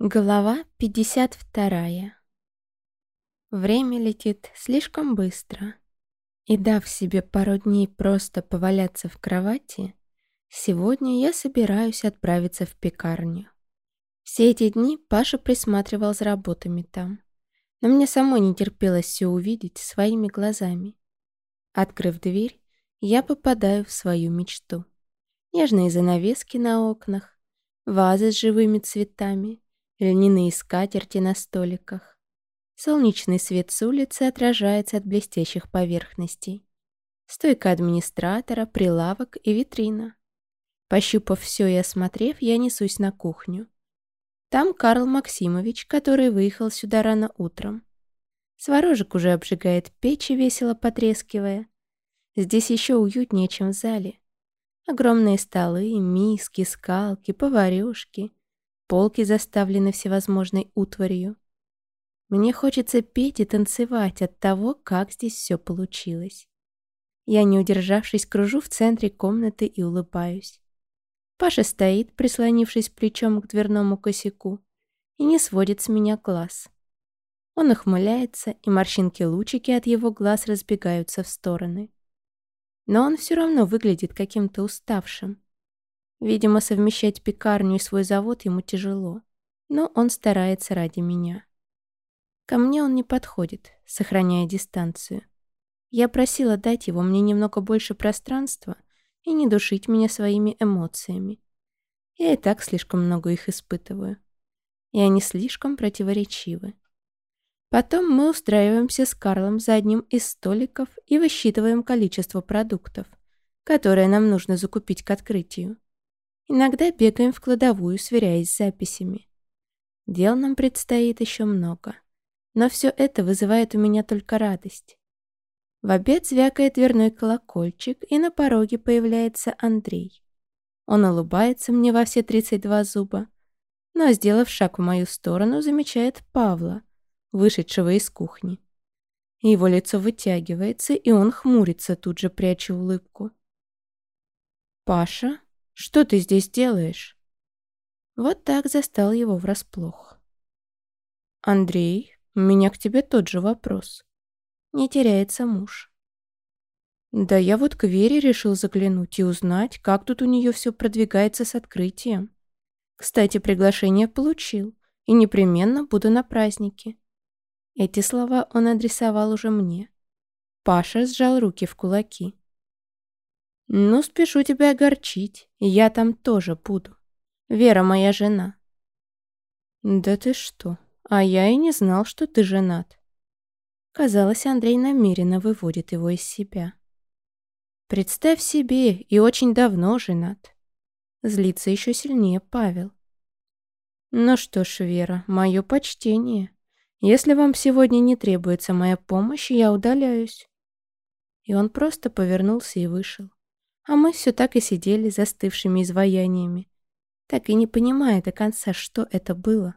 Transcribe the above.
Глава 52. Время летит слишком быстро. И дав себе пару дней просто поваляться в кровати, сегодня я собираюсь отправиться в пекарню. Все эти дни Паша присматривал за работами там. Но мне самой не терпелось все увидеть своими глазами. Открыв дверь, я попадаю в свою мечту. Нежные занавески на окнах, вазы с живыми цветами — льняные скатерти на столиках. Солнечный свет с улицы отражается от блестящих поверхностей. Стойка администратора, прилавок и витрина. Пощупав все и осмотрев, я несусь на кухню. Там Карл Максимович, который выехал сюда рано утром. Сварожек уже обжигает печь, весело потрескивая. Здесь еще уютнее, чем в зале. Огромные столы, миски, скалки, поварешки — Полки заставлены всевозможной утварью. Мне хочется петь и танцевать от того, как здесь все получилось. Я, не удержавшись, кружу в центре комнаты и улыбаюсь. Паша стоит, прислонившись плечом к дверному косяку, и не сводит с меня глаз. Он ухмыляется, и морщинки-лучики от его глаз разбегаются в стороны. Но он все равно выглядит каким-то уставшим. Видимо, совмещать пекарню и свой завод ему тяжело, но он старается ради меня. Ко мне он не подходит, сохраняя дистанцию. Я просила дать его мне немного больше пространства и не душить меня своими эмоциями. Я и так слишком много их испытываю. И они слишком противоречивы. Потом мы устраиваемся с Карлом за одним из столиков и высчитываем количество продуктов, которые нам нужно закупить к открытию. Иногда бегаем в кладовую, сверяясь с записями. Дел нам предстоит еще много. Но все это вызывает у меня только радость. В обед звякает дверной колокольчик, и на пороге появляется Андрей. Он улыбается мне во все 32 зуба, но, сделав шаг в мою сторону, замечает Павла, вышедшего из кухни. Его лицо вытягивается, и он хмурится, тут же пряча улыбку. «Паша?» Что ты здесь делаешь?» Вот так застал его врасплох. «Андрей, у меня к тебе тот же вопрос. Не теряется муж». «Да я вот к Вере решил заглянуть и узнать, как тут у нее все продвигается с открытием. Кстати, приглашение получил, и непременно буду на празднике». Эти слова он адресовал уже мне. Паша сжал руки в кулаки. «Ну, спешу тебя огорчить. Я там тоже буду. Вера моя жена». «Да ты что? А я и не знал, что ты женат». Казалось, Андрей намеренно выводит его из себя. «Представь себе, и очень давно женат». Злится еще сильнее Павел. «Ну что ж, Вера, мое почтение. Если вам сегодня не требуется моя помощь, я удаляюсь». И он просто повернулся и вышел. А мы все так и сидели застывшими изваяниями, так и не понимая до конца, что это было.